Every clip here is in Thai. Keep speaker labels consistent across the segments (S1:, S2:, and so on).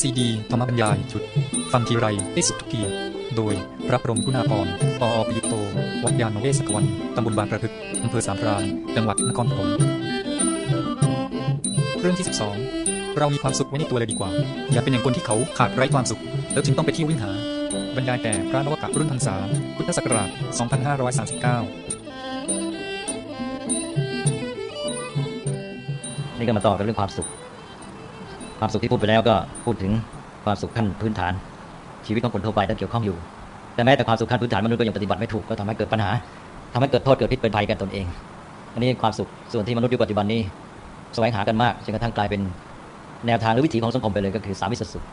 S1: ซีดีธรรมบรรยายจุด ฟังทีไรได้สุดทุกทีโดยพระพรมคุณาภรณ์ปออประยุโต วัดยาณเวศกวันตำบลบางประทึกอำเภอสามพรานจังหวัดนครปฐมเรื่องที่ 12 เรามีความสุขไว้ในตัวเลยดีกว่า อย่าเป็นอย่างคนที่เขาขาดไร้ความสุข แล้วจึงต้องไปที่ววิ่งหา บรรยายแต่พระนวกะรุ่นพรรษา พุทธศักราช 2539
S2: นี่ก็มาต่อกันเรื่องความสุข ความสุขที่พูดไปแล้วก็พูดถึงความสุขขั้นพื้นฐาน ชีวิตของคนทั่วไปต้องเกี่ยวข้องอยู่ แต่แม้แต่ความสุขขั้นพื้นฐานมนุษย์ก็ยังปฏิบัติไม่ถูกก็ทำให้เกิดปัญหาทำให้เกิดโทษเกิดพิษเป็นภัยกันตนเอง อันนี้ความสุขส่วนที่มนุษย์ยุคปัจจุบันนี้แสวงหากันมากจนกระทั่งกลายเป็นแนวทางหรือวิถีของสังคมไปเลยก็คือสามิสสุข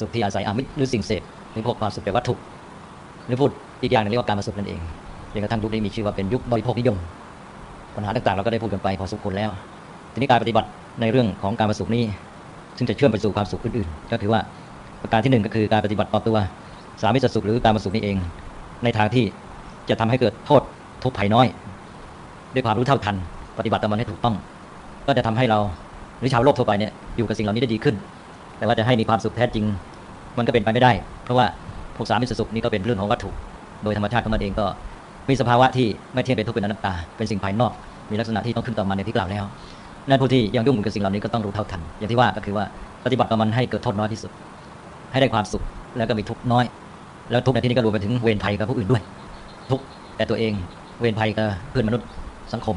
S2: สุขที่อาศัยอามิตรหรือสิ่งเสพหรือพวกความสุขแบบวัตถุหรือพูดอีกอย่างหนึงเรียกว่าการมาสุขนั่นเองจนกระทั่งยุคนี้มีชื่อว่าเป็นยุคบริโภคนิยม ปัญหาต่างๆเราก็ได้พูดกันไปพอสมควรแล้ว ทีนี้การปฏิบัติในเรื่องของการมาสุขนี้ ซึ่งจะเชื่อมไปสู่ความสุขอื่นๆก็คือว่าประการที่หนึ่งก็คือการปฏิบัติปรับตัว สามิสสุขหรือการมาสุขนี้เอง ในทางที่จะทำให้เกิดโทษทุกภัยน้อย ด้วยความรู้เท่าทัน ปฏิบัติตามมันให้ถูกต้อง ก็จะทำให้เราหรือชาวโลกทั่วไปเนี่ยอยู่กับสิ่งเหล่านี้ได้ดีขึ้น แต่ว่าจะให้มีความสุขแท้จริง มันก็เป็นไปไม่ได้ เพราะว่าพวกสามิสสุขนี้ก็เป็นเรื่องของวัตถุ โดยธรรมชาติของมันเองก็มีสภาวะที่ไม่เที่ยงเป็นทุกข์เป็นอนัตตาเป็นสิ่งภายนอก มีลักษณะที่ต้องขึ้นต่อมันในที่กล่าวแล้ว นั่นผู้ที่ยังยุ่งกับสิ่งเหล่านี้ก็ต้องรู้เท่าทัน อย่างที่ว่าก็คือว่าปฏิบัติกับมันให้เกิดโทษน้อยที่สุด ให้ได้ความสุขแล้วก็มีทุกข์น้อย แล้วทุกข์ในที่นี้ก็รวมไปถึงเวรภัยกับผู้อื่นด้วย ทุกข์แต่ตัวเองเวรภัยกับเพื่อนมนุษย์สังคม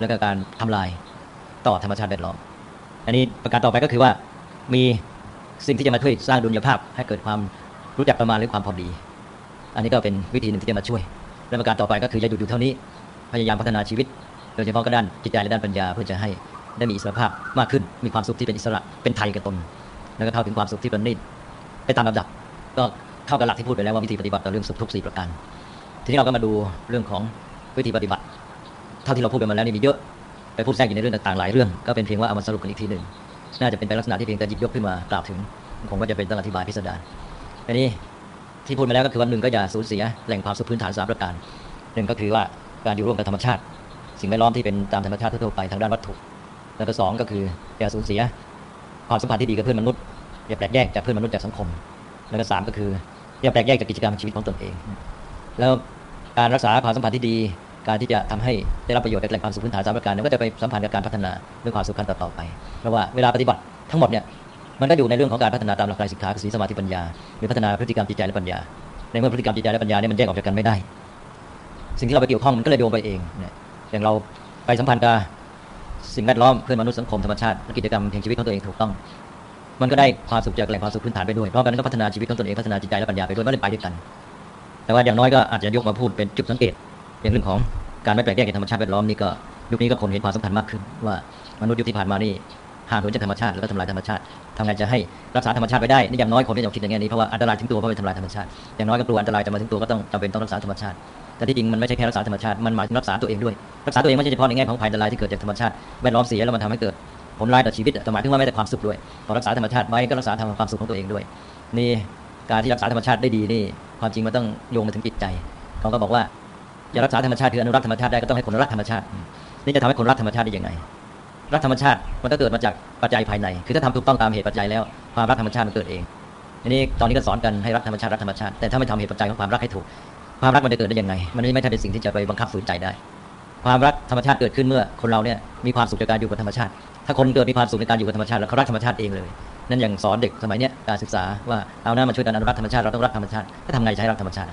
S2: แล้วก็การทำลายต่อธรรมชาติแวดล้อม อันนี้ประการต่อไปก็คือว่ามีสิ่งที่จะมาช่วยสร้างดุลยภาพ ให้เกิดความรู้จักประมาณหรือความพอดี อันนี้ก็เป็นวิธีหนึ่งที่จะมาช่วยและประการต่อไปก็คืออย่าหยุดอยู่เท่านี้พยายามพัฒนาชีวิตโดยเฉพาะก็ด้านจิตใจและด้านปัญญาเพื่อจะให้ ได้มีอิสรภาพมากขึ้น มีความสุขที่เป็นอิสระ เป็นไทยกับตน แล้วก็เข้าถึงความสุขที่ประณีตไปตามลำดับ ก็เข้ากับหลักที่พูดไปแล้วว่าวิธีปฏิบัติต่อเรื่องสุขทุกสี่ประการ ทีนี้เราก็มาดูเรื่องของวิธีปฏิบัติ เท่าที่เราพูดกันมาแล้วนี่มีเยอะ ไปพูดแทรกอยู่ในเรื่องต่างๆหลายเรื่อง ก็เป็นเพียงว่าเอามาสรุปกันอีกทีหนึ่ง น่าจะเป็นไปลักษณะที่เพียงแต่หยิบยกขึ้นมากล่าวถึง คงว่าจะเป็นต้องอธิบายพิสดารอันนี้ที่พูดมาแล้วก็คือวันหนึ่งก็อย่าสูญเสียแหล่งความสุขพื้นฐานสามประการหนึ่งก็คือว่าการอยู่ร่วมกับธรรมชาติ สิ่งแวดล้อมที่เป็นตามธรรมชาติทั่วไปทางด้านวัตถุ แล้วก็สองก็คืออย่าสูญเสียความสัมพันธ์ที่ดีกับเพื่อนมนุษย์อย่าแปลกแยกจากเพื่อนมนุษย์จากสังคม แล้วก็สามก็คืออย่าแปลกแยกจากกิจกรรมชีวิตของตนเอง แล้วการรักษาความสัมพันธ์ที่ดี การที่จะทำให้ได้รับประโยชน์จากแหล่งความสุขพื้นฐานสามประการนั้นก็จะไปสัมพันธ์กับการพัฒนาเรื่องความสุขขั้นต่อๆไป เพราะว่าเวลาปฏิบัติทั้งหมดเนี่ยมันก็อยู่ในเรื่องของการพัฒนาตามหลักการสิกขาคือศีลสมาธิปัญญาหรือพัฒนาพฤติกรรมจิตใจและปัญญา ในเมื่อพฤติกรรมจิตใจและปัญญาเนี่ยมันแยกออกจากกันไม่ได้ สิ่งที่เราไปเกี่ยวข้องมันก็เลยโยงไปเองเนี่ยอย่างเราไปสัมพันธ์กับ สิ่งแวดล้อมเพื่อนมนุษย์สังคมธรรมชาติและกิจกรรมแห่งชีวิตของตัวเองถูกต้อง มันก็ได้ความสุขจากแหล่งความสุขพื้นฐานไปด้วยเพราะกันนั้นก็พัฒนาชีวิตของตนเองพัฒนาจิตใจและปัญญาไปด้วยมันเลยไปด้วยกัน แต่ว่าอย่างน้อยก็อาจจะยกมาพูดเป็นจุดสังเกตอย่างเรื่องของการไม่แปลกแยกในธรรมชาติแวดล้อมนี่ก็ยุคนี้ก็คนเห็นความสำคัญมากขึ้นว่ามนุษย์ยุคที่ผ่านมานี่ หางเหินจากธรรมชาติแล้วก็ทำลายธรรมชาติทำไงจะให้รักษาธรรมชาติไว้ได้นี่อย่างน้อยคนที่จะคิดอย่างนี้เพราะว่าอันตรายถึงตัวเพราะไปทำลายธรรมชาติอย่างน้อยก็กลัวอันตรายจะมาถึงตัวก็ต้องจำเป็นต้องรักษาธรรมชาติ แต่ที่จริงมันไม่ใช่แค่รักษาธรรมชาติมันหมายถึงรักษาตัวเองด้วยรักษาตัวเองไม่ใช่เฉพาะในแง่ของภัยอันตรายที่เกิดจากธรรมชาติแวดล้อมเสียแล้วมันทำให้เกิดผลร้ายต่อชีวิตแต่หมายถึงว่าไม่แต่ความสุขด้วยพอรักษาธรรมชาติไว้ก็รักษาทางความสุขของตัวเองด้วย นี่การที่รักษาธรรมชาติได้ดีนี่ความจริงมันต้องโยงมาถึงจิตใจเขาก็บอกว่าอย่ารักษาธรรมชาติคืออนุรักษ์ธรรมชาติได้ก็ต้องให้คนรักธรรมชาติ นี่จะทำให้คนรักธรรมชาติได้ยังไง รักธรรมชาติมันก็เกิดมาจากปัจจัยภายใน คือถ้าทำถูกต้องตามเหตุปัจจัยแล้วความรักธรรมชาติมันเกิดเองอันนี้ตอนนี้ก็สอนกันให้รักธรรมชาติรักธรรมชาติแต่ถ้าไม่ทำเหตุปัจจัยของความรักให้ถูก ความรักมันจะเกิดได้ยังไง มันไม่ใช่เป็นสิ่งที่จะไปบังคับฝืนใจได้ ความรักธรรมชาติเกิดขึ้นเมื่อคนเราเนี่ยมีความสุขจากการอยู่กับธรรมชาติ ถ้าคนเกิดมีความสุขในการอยู่กับธรรมชาติแล้วเขารักธรรมชาติเองเลยนั่นอย่างสอนเด็กสมัยนี้การศึกษาว่าเอาหน้ามาช่วยกันอนุรักษ์ธรรมชาติเราต้องรักธรรมชาติถ้าทำไงใช้รักธรรมชาติ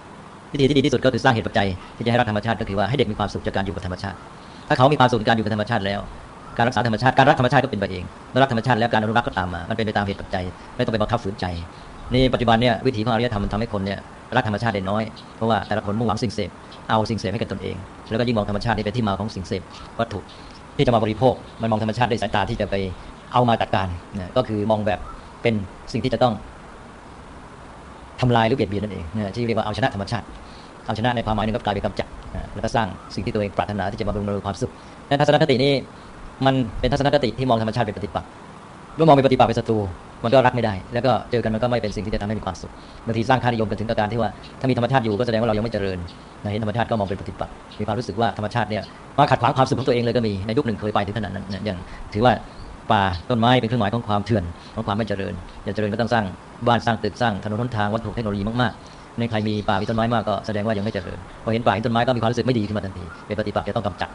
S2: วิธีที่ดีที่สุดก็คือสร้างเหตุปัจจัยที่จะให้รักธรรมชาติก็คือว่าให้เด็กมีความสุขจากการอยู่กับธรรมชาติ ถ้าเขามีความสุขในการอยู่กับธรรมชาติแล้ว การรักษาธรรมชาติการรักธรรมชาติก็เป็นไปเองเมื่อรักธรรมชาติแล้วการอนุรักษ์ก็ตามมา มันเป็นไปตามเหตุปัจจัย ไม่ต้องไปบังคับฝืนใจ นี่ปัจจุบันเนี่ยวิถีของอารยธรรมมันทำให้คนเนี่ยรักธรรมชาติได้น้อย เพราะว่าแต่ละคนมุ่งหวังสิ่งเสพ เอาสิ่งเสพให้กับตนเอง แล้วก็ยิ่งมองธรรมชาตินี่เป็นที่มาของสิ่งเสพวัตถุที่จะมาบริโภค มันมองธรรมชาติด้วยสายตาที่จะไปเอามาจัดการนะก็คือมองแบบเป็นสิ่งที่จะต้องทำลายหรือเบียดเบียนนั่นเองนะที่เรียกว่าเอาชนะธรรมชาติ เอาชนะในความหมายหนึงก็กลายเป็นกำจัดแล้วก็สร้างสิ่งที่ตัวเองปรารถนาที่จะมาบำรุงความสุขในทัศนคตินี้ มันเป็นทัศนคติที่มองธรรมชาติเป็นปฏิปักษ์เมื่อมองเป็นปฏิปักษ์เป็นศัตรูมันก็รักไม่ได้ แล้วก็เจอกันมันก็ไม่เป็นสิ่งที่จะทำให้มีความสุขบางทีสร้างค่านิยมกันถึงกับการที่ว่าถ้ามีธรรมชาติอยู่ก็แสดงว่าเรายังไม่เจริญนะเห็นธรรมชาติก็มองเป็นปฏิปักษ์มีความรู้สึกว่าธรรมชาติเนี่ยมาขัดขวางความสุขของตัวเองเลยก็มีในยุคหนึ่งเคยไปถึงขนาดนั้นอย่างถือว่าป่าต้นไม้เป็นเครื่องหมายของความเถื่อนของความไม่เจริญจะเจริญก็ต้องสร้างบ้านสร้างตึกสร้างถนนหนทางวัตถุเทคโนโลยีมากๆในใครมีป่ามีต้นไม้มากก็แสดงว่ายังไม่เจริญพอเห็นป่าเห็นต้นไม้ก็มีความรู้สึกไม่ดีขึ้นมาทันทีเป็นปฏิปักษ์จะต้องกำจัด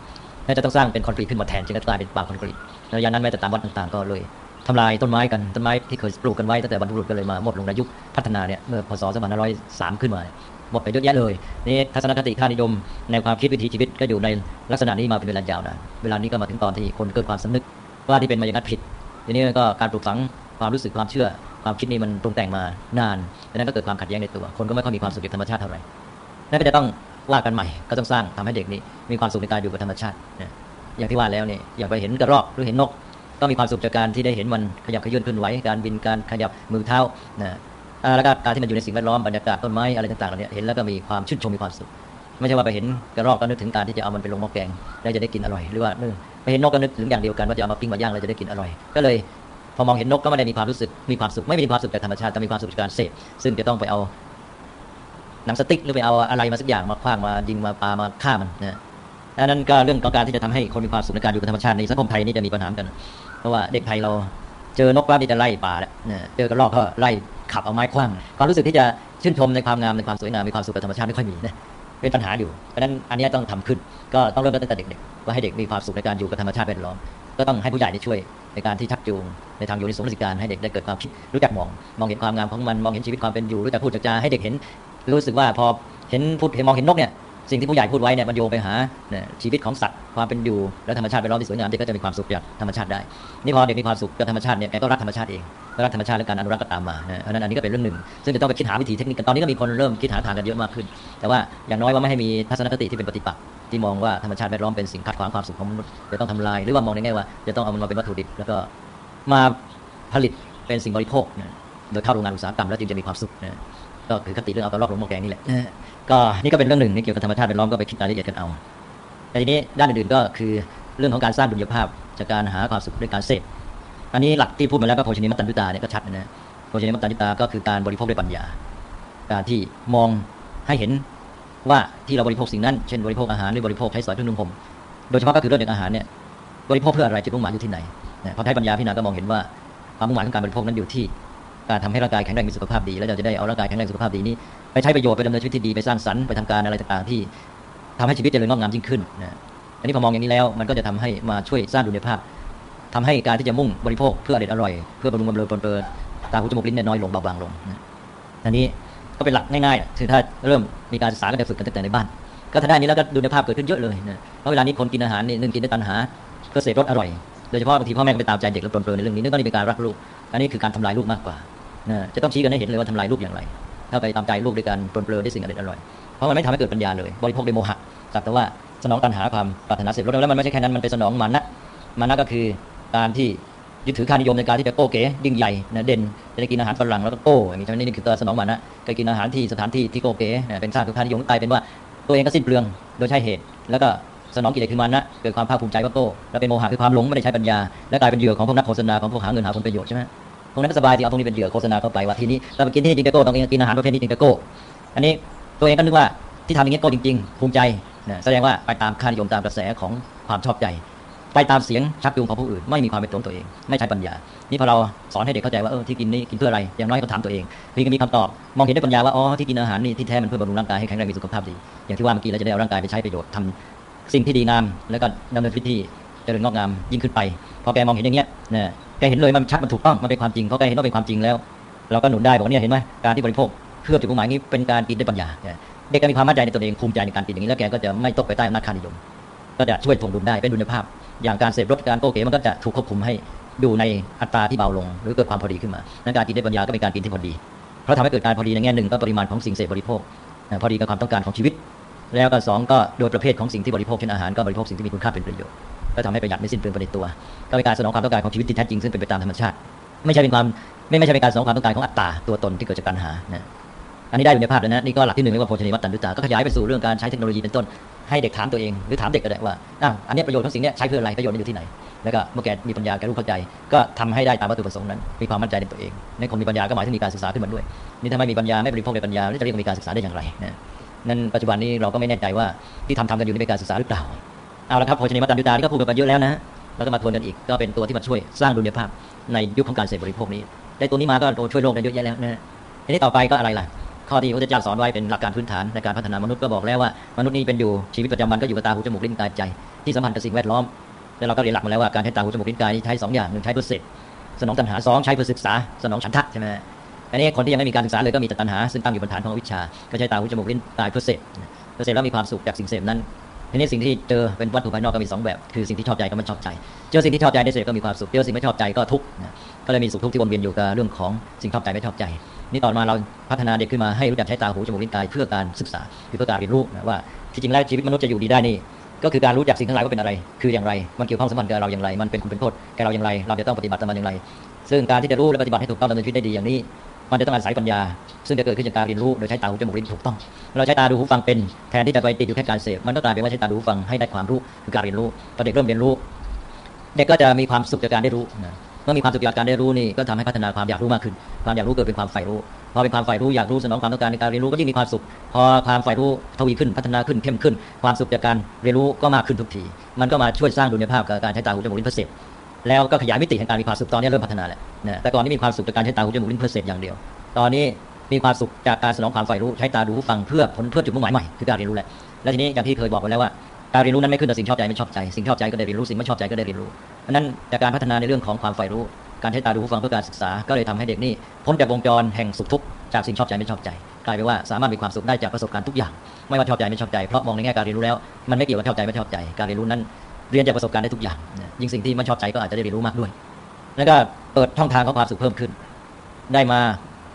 S2: น่าจะต้องสร้างเป็นคอนกรีตขึ้นมาแทนจึงจะกลายเป็นป่าคอนกรีตระยะนั้นแม้แต่ตามวัดต่างๆก็เลยทำลายต้นไม้กันต้นไม้ที่เคยปลูกกันไว้ตั้งแต่บรรพบุรุษก็เลยมาหมดลงในยุคพัฒนาเนี่ยเมื่อพศ2503ขึ้นมาหมดไปเยอะแยะเลยนี่ทัศนคติค่านิยมในความคิดวิถีชีวิตก็อยู่ในลักษณะนี้มาเป็นเวลายาวนานเวลานี้ก็มาถึงตอนที่คนเกิดความสำนึกว่าที่เป็นมาอย่างนั้นผิดทีนี้ก็การปลูกฝังความรู้สึกความเชื่อ ความคิดนี้มันปรุงแต่งมานานดังนั้นก็เกิดความขัดแย้งในตัว คนก็ไม่ค่อยมีความสุขกับธรรมชาติเท่าไหร่นั่นก็จะต้อง ว่ากันใหม่ก็ต้องสร้างทำให้เด็กนี้มีความสุขในการอยู่กับธรรมชาตินะอย่างที่ว่าแล้วเนี่ยอย่างไปเห็นกระรอกหรือเห็นนก ก็มีความสุขจากการที่ได้เห็นมันขยับขยื่นเคลื่อนไหวการบินการขยับมือเท้านะแล้วก็การที่มันอยู่ในสิ่งแวดล้อมบรรยากาศต้นไม้อะไรต่างๆเหล่านี้เห็นแล้วก็มีความชื่นชมมีความสุข ไม่ใช่ว่าไปเห็นกระรอกก็นึกถึงการที่จะเอามันไปลงหม้อแกงแล้วจะได้กินอร่อยหรือว่าไปเห็นนกก็นึกถึงอย่างเดียวกันว่าจะเอามาปิ้งมาย่างแล้วจะได้กินอร่อย ก็เลยพอมองเห็นนกก็ไม่ได้มีความรู้สึกมีความสุขไม่มีความสุขจากธรรมชาติแต่มีความสุขจากการเสพซึ่งจะต้องไปเอา หนังสติ๊กหรือไปเอาอะไรมาสักอย่างมาคว้างมายิงมาปามาฆ่ามันนะดังนั้นก็เรื่องของการที่จะทำให้คนมีความสุขในการอยู่กับธรรมชาติในสังคมไทยนี่จะมีปัญหากัน เพราะว่าเด็กไทยเราเจอนกปั๊บนี่จะไล่ป่าแล้วเจอกระรอกก็ไล่ขับเอาไม้คว้างความรู้สึกที่จะชื่นชมในความงามในความสวยงามมีความสุขกับธรรมชาติไม่ค่อยมีนะเป็นปัญหาอยู่เพราะนั้นอันนี้ต้องทำขึ้นก็ต้องเริ่มตั้งแต่เด็กๆว่าให้เด็กมีความสุขในการอยู่กับธรรมชาติแวดล้อมก็ต้องให้ผู้ใหญ่ได้ช่วยในการที่ชักจูงในทางโยนิสมนสิการให้เด็กได้เกิดความคิดรู้จักมอง มองเห็นความงามของมันมองเห็นชีวิตความเป็นอยู่รู้จักพูดจักจาให้เด็กเห็น รู้สึกว่าพอเห็นพูดเห็นมองเห็นนกเนี่ยสิ่งที่ผู้ใหญ่พูดไว้เนี่ยมันโยงไปหาชีวิตของสัตว์ความเป็นอยู่และธรรมชาติแวดล้อมที่สวยงามเด็กก็จะมีความสุขจากธรรมชาติได้ นี่พอเด็กมีความสุขกับธรรมชาติเนี่ยแกก็รักธรรมชาติเองรักธรรมชาติและการอนุรักษ์ก็ตามมานะเพราะนั้นอันนี้ก็เป็นเรื่องหนึ่ง ซึ่งจะต้องไปคิดหาวิธีเทคนิคกันตอนนี้ก็มีคนเริ่มคิดหาทางกันเยอะมากขึ้น แต่ว่าอย่างน้อยว่าไม่ให้มีทัศนคติที่เป็นปฏิปักษ์ที่มองว่าธรรมชาติแวดล้อมเป็นสิ่งขัดขวางความสุขของมนุษย์จะต้องทำลายหรือว่ามองในแง่ว่าจะต้องเอามันมาเป็นวัตถุดิบแล้วก็มาผลิตเป็นสิ่งบริโภคโดยเข้าโรงงานอุตสาหกรรมแล้วจึงจะมีความสุขนะ ก็คือคติเรื่องเอาตัวรอดลงหม้อแกงนี่แหละก็นี่ก็เป็นเรื่องหนึ่งนี่เกี่ยวกับธรรมชาติแวดล้อมก็ไปคิดรายละเอียดกันเอาแต่ทีนี้ด้านอื่นๆก็คือเรื่องของการสร้างดุลยภาพจากการหาความสุขด้วยการเสพอันนี้หลักที่พูดมาแล้วก็โภชนีมัตตัญญุตาเนี่ยก็ชัดนะโภชนีมัตตัญญุตาก็คือการบริโภคด้วยปัญญา การที่มองให้เห็นว่าที่เราบริโภคสิ่งนั้น เช่นบริโภคอาหารหรือบริโภคใช้สอยเครื่องนุ่งห่มโดยเฉพาะก็คือเรื่องอาหารเนี่ยบริโภคเพื่ออะไรจุดมุ่งหมายอยู่ที่ไหนพอใช้ปัญญาพี่นาก็มองเห็นว่าความมุ่งหมายของการบริโภคนั้นอยู่ที่ การทำให้ร่างกายแข็งแรงมีสุขภาพดี แล้วเราจะได้เอาร่างกายแข็งแรงสุขภาพดีนี้ไปใช้ประโยชน์ไปดำเนินชีวิตที่ดีไปสร้างสรรค์ไปทำการอะไรต่างๆที่ทำให้ชีวิตเจริญงอกงามยิ่งขึ้นนะอันนี้พอมองอย่างนี้แล้วมันก็จะทำให้มาช่วยสร้างดุลยภาพทำให้การที่จะมุ่งบริโภคเพื่ออร่อยอร่อยเพื่อบำรุงบำเรอปนเปื้อนตาหูจมูกลิ้นเนี่ยน้อยลงเบาบางลงนะอันนี้ก็เป็นหลักง่ายๆคือถ้าเริ่มมีการศึกษาก็จะฝึกกันตั้งแต่ในบ้าน ก็ถ้าได้นี้แล้วก็ดุลยภาพเกิดขึ้นเยอะเลยนะเพราะเวลานี้คนกินอาหารนี่หนึ่งกินด้วยตัณหาเพื่อเสพรสอร่อยโดยเฉพาะบางทีพ่อแม่ก็ไปตามใจเด็กแล้วปนเปื้อในเรื่องนี้นั่นก็เป็นการรักลูกอันนี้คือการทำลายลูกมากกว่า นะจะต้องชี้กันให้เห็นเลยว่าทำลายลูกอย่างไร ถ้าไปตามใจลูกด้วยการปลนเปลือด้วยสิ่งอร่อยอร่อยเพราะมันไม่ทำให้เกิดปัญญาเลย บริโภคด้วยโมหะสักแต่ว่าสนองตัณหาความปรารถนาเสพรสแล้วมันไม่ใช่แค่นั้นมันเป็นสนองมานะมานะก็คือการที่ยึดถือค่านิยมในการที่จะโก้เก๋ดิ่งใหญ่นะเด่นจะกินอาหารฝรั่งแล้วก็โก้อย่างนี้ฉะนั้นนี่คือตัวสนองมานะก็กินอาหารที่สถานที่ที่โก้เก๋นะเป็นสร้างคือค่านิยมกลายเป็นว่าตัวเองก็สิ้นเปลืองโดยใช่เหตุ แล้วก็สนองกิเลสคือมานะเกิดความภาคภูมิใจว่าโก้แล้วเป็นโมหะคือความหลงไม่ได้ใช้ปัญญาและกลายเป็นเหยื่อของพวกนักโฆษณาของพวกหาเงินหาผลประโยชน์ใช่ไหม ตรงนั้นก็สบายที่เอาตรงนี้เป็นเหยื่อโฆษณาเข้าไปว่าทีนี้เราไปกินที่นี่จริงจะโก้ต้องกินอาหารประเภทนี้จริงจะโก้อันนี้ตัวเองก็นึกว่าที่ทำอย่างนี้โก้จริงๆภูมิใจนะแสดงว่าไปตามค่านิยมตามกระแสของความชอบใจ ไปตามเสียงชักจูงของผู้อื่น ไม่มีความเป็นตัวตัวเอง ไม่ใช่ปัญญา นี่พอเราสอนให้เด็กเข้าใจว่าเออที่กินนี่กินเพื่ออะไรอย่างน้อยก็ถามตัวเองเพียงมีคำตอบมองเห็นด้วยปัญญาว่าอ๋อที่กินอาหารนี่ที่แท้มันเพื่อบำรุงร่างกายให้แข็งแรงมีสุขภาพดี อย่างที่ว่าเมื่อกี้เราจะได้เอาร่างกายไปใช้ประโยชน์ทำสิ่งที่ดีงามแล้วก็ดำเนินชีวิตที่ เจริญงอกงามยิ่งขึ้นไป พอแกมองเห็นอย่างเงี้ยเนี่ยแกเห็นเลยมันชัดมันถูกต้องมันเป็นความจริงเขาแกเห็นว่าเป็นความจริงแล้ว เราก็หนุนได้บอกว่าเนี่ยเห็นไหมการที่บริโภคเพื่อจุดมุ่งหมายนี้เป็นการกินด้วยปัญญาเด็กก็มีความมั่นใจในตัวเองภูมิใจในการกินอย่างนี้แล้วแกก็จะไม่ตกไปใต้อำนาจค่านิยม ก็จะช่วยถ่วงดุลได้เป็นดุลภาพ อย่างการเสพรสการโกเกมันก็จะถูกควบคุมให้ดูในอัตราที่เบาลง หรือเกิดความพอดีขึ้นมาในการกินด้วยปัญญาก็เป็นการกินที่พอดี เพราะทำให้เกิดการพอดีในแง่หนึ่งก็ปริมาณของสิ่งเสพบริโภคพอดีกับความต้องการของชีวิต แล้วก็สองก็โดยประเภทของสิ่งที่บริโภคเช่นอาหารก็บริโภคสิ่งที่มีคุณค่าเป็นประโยชน์ ก็ทำให้ประหยัดไม่สิ้นเปลืองไปในตัว ก็เป็นการสนองความต้องการของชีวิตที่แท้จริงซึ่งเป็นไปตามธรรมชาติ ไม่ใช่เป็นความไม่ไม่ใช่เป็นการสนองความต้องการของอัตตาตัวตนที่เกิดจากการหานะอันนี้ได้อยู่ในภาพแล้วนะนี่ก็หลักที่หนึ่งเรียกว่าโภชนีวัตตัญญุตาก็ขยายไปสู่เรื่องการใช้เทคโนโลยีเป็นต้นให้เด็กถามตัวเองหรือถามเด็กก็ได้ว่าอ้าวอันนี้ประโยชน์ของสิ่งนี้ใช้เพื่ออะไรประโยชน์มันอยู่ที่ไหน แล้วก็เมื่อแกมีปัญญาแกรู้เข้าใจ ก็ทำให้ได้ตามวัตถุประสงค์นั้น มีความมั่นใจในตัวเองในคนมีปัญญาก็หมายถึงมีการศึกษาขึ้นมาด้วย นี่ถ้าไม่มีปัญญาไม่บริโภคในปัญญาจะเรียกว่ามีการศึกษาได้อย่างไรนะนั่นปัจจุบันนี้เราก็ไม่แน่ใจว่าที่ทำทำกันอยู่นี่เป็นการศึกษาหรือเปล่า เอาละครับโภชนีมัตตัญญุตานี่ก็พูดกันไปเยอะแล้วนะแล้วก็มาทวนกันอีกก็เป็นตัวที่มาช่วยสร้างดุลยภาพในยุคของการเสพบริโภคนี้ ได้ตัวนี้มาก็ช่วยโลกได้เยอะแยะแล้วนะทีนี้ต่อไปก็อะไรล่ะ ข้อที่พระเจ้าสอนไว้เป็นหลักการพื้นฐานในการพัฒนามนุษย์ก็บอกแล้วว่ามนุษย์นี่เป็นอยู่ชีวิตประจำวันก็อยู่กับตาหูจมูกลิ้นกายใจ ที่สัมพันธ์กับสิ่งแวดล้อมแล้วเราก็เรียนหลักมาแล้วว่าการใช้ตาหูจมูกลิ้นกายใช้สองอย่างหนึ่งใช้เพื่อเสพสนองตัณหาสองใช้เพื่อศึกษาสนองฉันทะใช่ไหมอันนี้คนที่ยังไม่มีการศึกษาเลยก็มีแต่ตัณหาซึ่งตั้งอยู่บนฐานของวิชาก็ใช้ตาหูจมูกลิ้นกายเพื่อเสพเพื่อเสพแล้วมีความสุขจากสิ่งเสพนั้น ทีนี้สิ่งที่เจอเป็นวัตถุภายนอกก็มีสองแบบ คือสิ่งที่ชอบใจกับไม่ชอบใจ เจอสิ่งที่ชอบใจได้เสพก็มีความสุข เจอสิ่งไม่ชอบใจก็ทุกข์ก็เลยมีสุขทุกข์ที่วนเวียนอยู่กับเรื่องของสิ่งชอบใจไม่ชอบใจ นี่ตอนมาเราพัฒนาเด็กขึ้นมาให้รู้จักใช้ตาหูจมูกลิ้นกายเพื่อการศึกษาคือเพื่อการเรียนรู้ว่าที่จริงแล้วชีวิตมนุษย์จะอยู่ดีได้นี่ก็คือการรู้จักสิ่งทั้งหลายว่าเป็นอะไร คืออย่างไร มันเกี่ยวข้องสัมพันธ์กับเราอย่างไร มันเป็นคุณเป็นโทษแก่เราอย่างไร เราจะต้องปฏิบัติตามมันอย่างไร ซึ่งการที่จะรู้และปฏิบัติให้ถูกต้องดำเนินชีวิตได้ดีอย่างนี้ มันจะต้องอาศัยปัญญา ซึ่งจะเกิดขึ้นจากการเรียนรู้โดยใช้ตาหูจมูกลิ้นถูกต้อง เราใช้ตาดูหูฟังเป็นแทนที่จะไปติดอยู่แค่การเสพมันก็กลายเป็นว่าใช้ตาดูฟังให้ได้ความรู้คือการเรียนรู้พอเด็กเริ่มเรียนรู้ เด็กก็จะมีความสุขจากการได้รู้เมื่อมีความสุขจากการได้รู้นี่ก็ทำให้พัฒนาความอยากรู้มากขึ้น ความอยากรู้เกิดเป็นความใฝ่รู้พอเป็นความใฝ่รู้อยากรู้สนองความต้องการในการเรียนรู้ก็ยิ่งมีความสุข พอความใฝ่รู้ทวีขึ้นพัฒนาขึ้นเข้มขึ้น ความสุขจากการเรียนรู้ก็มากขึ้นทุกที มันก็มาช่วยสร้างดุลยภาพกับการใช้ตาหูจมูกลิ้นเพื่อเสพ แล้วก็ขยายมิติแห่งการมีความสุขตอนนี้เริ่มพัฒนาแล้วนะแต่ก่อนนี้มีความสุขจากการใช้ตาหูจมูกลิ้นเพื่อเสพอย่างเดียว ตอนนี้มีความสุขจากการสนองความใฝ่รู้ใช้ตาดูฟังเพื่อผลเพื่อจุดมุ่งหมายใหม่คือการเรียนรู้แหละและทีนี้อย่างที่เคยบอกไปแล้วว่าการเรียนรู้นั้นไม่ขึ้นกับสิ่งชอบใจไม่ชอบใจสิ่งชอบใจก็ได้เรียนรู้สิ่งไม่ชอบใจก็ได้เรียนรู้อันนั้นจากการพัฒนาในเรื่องของความใฝ่รู้ การใช้ตาดูฟังเพื่อการศึกษา ก็เลยทำให้เด็กนี่พ้นจากวงจรแห่งสุขทุกข์จากสิ่งชอบใจไม่ชอบใจ กลายเป็นว่าสามารถมีความสุขได้จากประสบการณ์ทุกอย่าง ไม่ว่าชอบใจไม่ชอบใจเพราะมองในแง่การเรียนรู้แล้วมันไม่เกี่ยวกับชอบใจไม่ชอบใจ การเรียนรู้นั้น เรียนจากประสบการณ์ได้ทุกอย่าง ยิ่งสิ่งที่ไม่ชอบใจก็อาจจะได้เรียนรู้มากด้วย แล้วก็เปิดช่องทางของความสุขเพิ่มขึ้น ได้มา